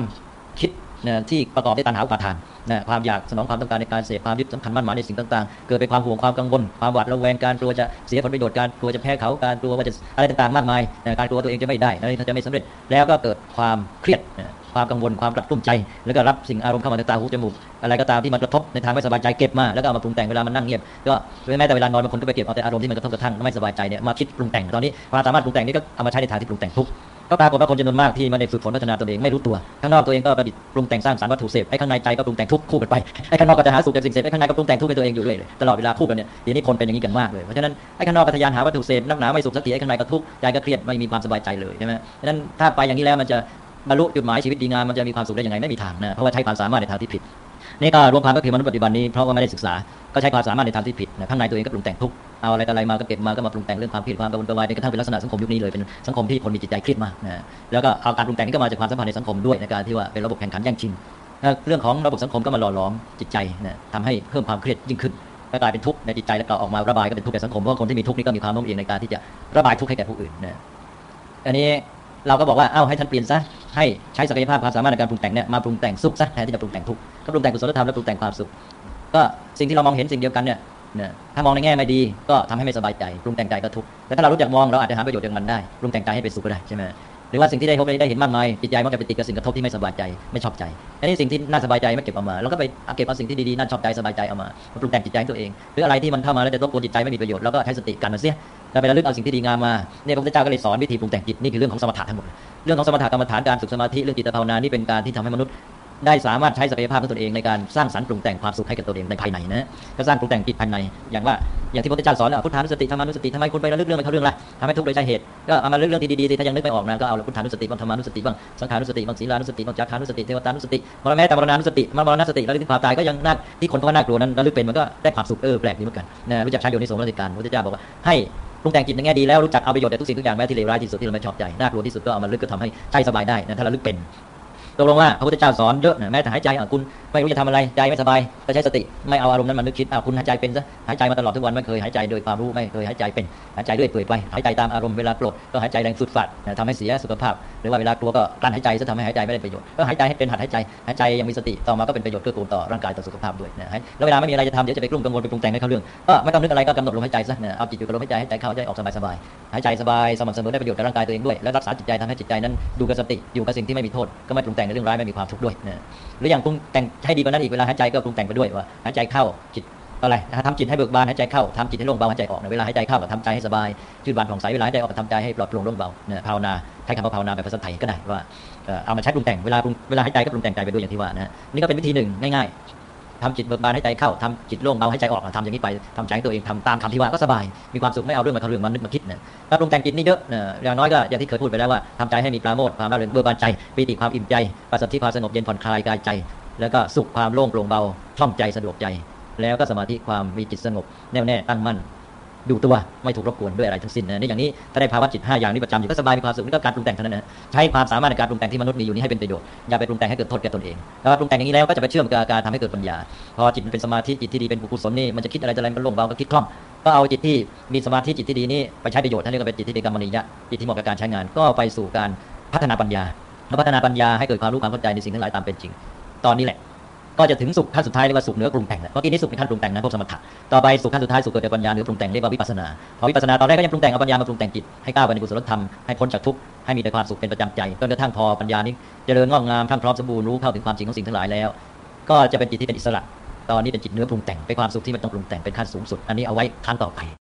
S2: นะที่ประกอบด้วยตัณหาอุปาทานนะความอยากสนองความต้องการในการเสพความยึดสำคัญมั่นหมายในสิ่งต่างๆ เกิดเป็นความห่วงความกังวลความหวาดระแวงการกลัวจะเสียผลประโยชน์การกลัวจะแพ้เขาการกลัวว่าจะอะไรต่างๆมากมายนะการกลัวตัวเองจะไม่ได้อะไรจะไม่สำเร็จ แล้วก็เกิดความเครียดนะความกังวลความกระตุ้มใจ แล้วก็รับสิ่งอารมณ์เข้ามาในตาหูจมูกอะไรก็ตามที่มันกระทบในทางไม่สบายใจเก็บมาแล้วก็เอามาปรุงแต่งเวลามันนั่งเงียบก็แม้แต่เวลานอนบางคนก็ไปเก็บเอาแต่อารมณ์ที่มันกระทบกระทั่งไม่สบายใจเนี่ยมาคิดปรุงแต่งตอนนี้ความสามารถปรุงแต่งนี้ก็เอามาใช้ในทางที่ปรุงแต่งทุก ก็ปรากฏว่าคนจำนวนมากที่ไม่ได้ฝึกฝนพัฒนาตัวเองไม่รู้ตัวข้างนอกตัวเองก็ประดิษฐ์ปรุงแต่งสร้างสรรค์วัตถุเสพไอ้ข้างในใจก็ปรุงแต่งทุกข์คู่กันไปไอ้ข้างนอกก็จะหาสุขจากสิ่งเสพไอ้ข้างในก็ปรุงแต่งทุกข์ในตัวเองอยู่เรื่อยเลยตลอดเวลาคู่กันเนี่ยทีนี้คนเป็นอย่างนี้กันมากเลยเพราะฉะนั้นไอ้ข้างนอกก็ทะยานหาวัตถุเสพนักหนาไม่สุขสักทีไอ้ข้างในก็ทุกข์ใจก็เครียดไม่มีความสบายใจเลยใช่ไหมเพราะฉะนั้นถ้าไปอย่างนี้แล้วมันจะบรรลุจุดหมายชีวิตดีงามมันจะมีความสุขได้ยังไงไม่มีทางนะเพราะว่าใช้ความสามารถในทางที่ผิด นี่ก็รวมความก็คือมนุษย์ปัจจุบันนี้เพราะว่าไม่ได้ศึกษา ก็ใช้ความสามารถในทางที่ผิดนะข้างในตัวเองก็ปรุงแต่งทุกเอาอะไรอะไรมาก็เก็บมาก็มาปรุงแต่งเรื่องความเครียดความกังวลกระวายในกระทั่งเป็นลักษณะสังคมยุคนี้เลยเป็นสังคมที่คนมีจิตใจเครียดมากนะแล้วก็เอาการปรุงแต่งนี้ก็มาจากความสัมพันธ์ในสังคมด้วยในการที่ว่าเป็นระบบแข่งขันแย่งชิงนเรื่องของระบบสังคมก็มาหล่อหลอมจิตใจนะทำให้เพิ่มความเครียดยิ่งขึ้นก็กลายเป็นทุกข์ในจิตใจแล้วก็ออกมาระบายก็เป็นทุกข์แก่สังคมเพราะคนที่มีทุกข์นี่ก็มีความโน้มเอียงในการที่จะระบายทุกข์ให้แก่ผู้อื่นนะอันนี้เราก็บอกว่าเอ้าให้ท่านเปลี่ยนซะให้ใช้ศักยภาพความสามารถในการปรุงแต่งเนี่ยมาปรุงแต่งสุขซะแทนที่จะปรุงแต่งทุกข์ ปรุงแต่งกุศลธรรมและปรุงแต่งความสุข ก็สิ่งที่เรามองเห็นสิ่งเดียวกันเนี่ยเนี่ยถ้ามองในแง่ไม่ดีก็ทำให้ไม่สบายใจปรุงแต่งใจก็ทุกข์แต่ถ้าเรารู้จักมองเราอาจจะหาประโยชน์จากมันได้ปรุงแต่งใจให้เป็นสุขก็ได้ใช่ไหมหรือว่าสิ่งที่ได้พบได้เห็นมากมายจิตใจมันจะไปติดกับสิ่งกระทบที่ไม่สบายใจไม่ชอบใจอันนี้สิ่งที่น่าสบายใจไม่เก็บเอามาแล้วก็ไปเก็บเอาสิ่งที่ดีๆน่าชอบใจสบายใจเอามาปรุงแต่งจิตใจตัวเองหรืออะไรที่มันเข้ามาแล้วจะรบกวนจิตใจไม่มีประโยชน์แล้วก็ใช้สติกันมันเสียแล้วไประลึกเอาสิ่งที่ดีงามมาเนี่ยพระพุทธเจ้าก็เลยสอนวิธีปรุงแต่งจิตนี่คือเรื่องของสมถะทั้งหมดเรื่องของสมถะกรรมฐานการฝึกสมาธิเรื่องจิตภาวนานี่เป็นการที่ทำให้มนุษย์ ได้สามารถใช้ศักยภาพของตนเองในการสร้างสรรค์ปรุงแต่งความสุขให้กับตัวเองในภายในนะก็สร้างปรุงแต่งจิตภายใน อย่างว่าอย่างที่พระพุทธเจ้าสอนพุทธานุสติธรรมานุสติทำไมคุณไประลึกเรื่องไม่เข้าเรื่องละทำให้ทุกข์โดยใช่เหตุก็เอามาเรื่องที่ดีๆถ้ายังนึกไม่ออกนะก็เอาพุทธานุสติบ้างธรรมานุสติบ้างสังขานุสติบ้างศีลานุสติบ้างจาคานุสติเทวตานุสติมรณะแต่มรณานุสติมรณะสติระลึกถึงความตายก็ยังน่าที่คนเขาน่ากลัวนั้นระลึกเป็นมันก็ได้ความสุขเออแปลกดีเหมือนกันนะรู้จักใช้โยนิโสมนสิการพระพุทธเจ้าบอกว่าให้ปรุงแต่งจิตในแง่ดีแล้วรู้จักเอาประโยชน์แต่ทุกสิ่งทุกอย่างแม้ที่เลวร้ายที่สุดที่เราไม่ชอบใจน่ากลัวที่สุดก็เอามาลึกก็ทำให้ใจสบายได้นะถ้าเระลึกเป็น ตกลงว่าพระพุทธเจ้าสอนเยอะนะแม้แต่หายใจอะคุณไม่รู้จะทำอะไรใจไม่สบายก็ใช้สติไม่เอาอารมณ์นั้นมานึกคิดอะคุณหายใจเป็นซะหายใจมาตลอดทุกวันไม่เคยหายใจโดยความรู้ไม่เคยหายใจเป็นหายใจด้วยเปื่อยไปหายใจตามอารมณ์เวลาโกรธก็หายใจแรงสุดฝัดทำให้เสียสุขภาพ หรือว่าเวลากลัวก็กลั้นหายใจซะทำให้หายใจไม่ได้ประโยชน์ก็หายใจให้เป็นหัดหายใจหายใจยังมีสติต่อมาก็เป็นประโยชน์เกื้อกูลต่อร่างกายต่อสุขภาพด้วยนะแล้วเวลาไม่มีอะไรจะทำเดี๋ยวจะไปกลุ้มกังวลไปปรุงแต่งให้เขาเรื่องก็ไม่ต้องนึกอะไรก็กำหนดลมหายใจซะเอาจิตอยู่กับลมหายใจให้ใจเข้าใจออกสบายๆหายใจสบายสม่ำเสมอได้ประโยชน์กับร่างกายตัวเองด้วยและรักษาจิตใจทำให้จิตใจนั้นดูกับสติอยู่กับสิ่งที่ไม่มีโทษก็ไม่ปรุงแต่งในเรื่องร้ายไม่มีความทุกข์ด้วยนะ หรืออย่างปรุงแต่งให้ดีกว่านั้นอีกเวลาหายใจก็ปรุงแต่งไปด้วยว่าหายใจเข้าจิตอะไรทำจิตให้เบิกบานหายใจเข้าทำจิตให้โล่งเบาหายใจออกเวลาหายใจเข้าก็ทำใจให้สบายชื่นบานผ่องใสเวลาหายใจออกก็ทำใจให้ปลอดโปร่งโล่งเบาเนี่ยภาวนาใช้คำว่าภาวนาแบบภาษาไทยก็ได้ว่าเอามาใช้ปรุงแต่งเวลาปรุงเวลาหายใจก็ปรุงแต่งใจไปด้วยอย่างที่ว่านะนี่ก็เป็นวิธีหนึ่งง่าย ทำจิตเบิกบานให้ใจเข้าทำจิตโล่งเบาให้ใจออกทำอย่างนี้ไปทำใจให้ตัวเองทำตามคำที่ว่าก็สบาย มีความสุขไม่เอาเรื่องมาเข้าเรื่องมันนึกมาคิดเนี่ยถ้าปรุงแต่งจิตนี่เยอะอย่างน้อยก็อย่างที่เคยพูดไปแล้วว่าทำใจให้มีปราโมทความร่าเริงเบิกบานใจปีติความอิ่มใจประสบที่ความสงบเย็นผ่อนคลายกายใจ แล้วก็สุขความโล่งโปร่งเบาคล่องใจสะดวกใจ แล้วก็สมาธิความมีจิตสงบแน่วแน่ตั้งมั่น ดูตัวไม่ถูกรบกวนด้วยอะไรทั้งสิ้นนะนี่อย่างนี้ถ้าได้ภาวะจิต 5 อย่างนี้ประจำอยู่ก็สบายมีความสุขนี่ก็การปรุงแต่งเท่านั้นนะใช้ความสามารถในการปรุงแต่งที่มนุษย์มีอยู่นี้ให้เป็นประโยชน์อย่าไปปรุงแต่งให้เกิดโทษแก่ตนเองแล้วปรุงแต่งอย่างนี้แล้วก็จะไปเชื่อมกับการทำให้เกิดปัญญา พอจิตมันเป็นสมาธิจิตที่ดีเป็นกุศลนี่มันจะคิดอะไรจะอะไรมันโล่งเบาก็คิดคล่องก็เอาจิตที่มีสมาธิจิตที่ดีนี้ไปใช้ประโยชน์ท่านเรียกว่าเป็นจิตที่เป็นกรรมนิยะจิตที่เหมาะกับการใช้งานก็ไปสู่การพัฒนาปัญญาพัฒนาปัญญาให้เกิดความรู้ความเข้าใจในสิ่งทั้งหลายตามเป็นจริง ตอนนี้แหละ ก็จะถึงสุขขั้นสุดท้ายเรียกว่าสุขเหนือปรุงแต่งเมื่อกี้นี้สุขในขั้นปรุงแต่งนะพวกสมถะต่อไปสุขขั้นสุดท้ายสุขเกิดจากปัญญาเหนือปรุงแต่งเรียกว่าวิปัสสนาพอวิปัสสนาตอนแรกก็ยังปรุงแต่งเอาปัญญามาปรุงแต่งจิตให้ก้าวไปในกุศลธรรมให้พ้นจากทุกข์ให้มีแต่ความสุขเป็นประจำใจจนกระทั่งพอปัญญานี้เจริญงอกงามทั้งพร้อมสมบูรณ์รู้เข้าถึงความจริงของสิ่งทั้งหลายแล้ว ก็จะเป็นจิตที่เป็นอิสระ ตอนนี้เป็นจิตเนื้อปรุงแต่งเป็นความสุขที่ไม่ต้องปรุงแต่งเป็นขั้นสูงสุด อันนี้เอาไว้ครั้งต่อไป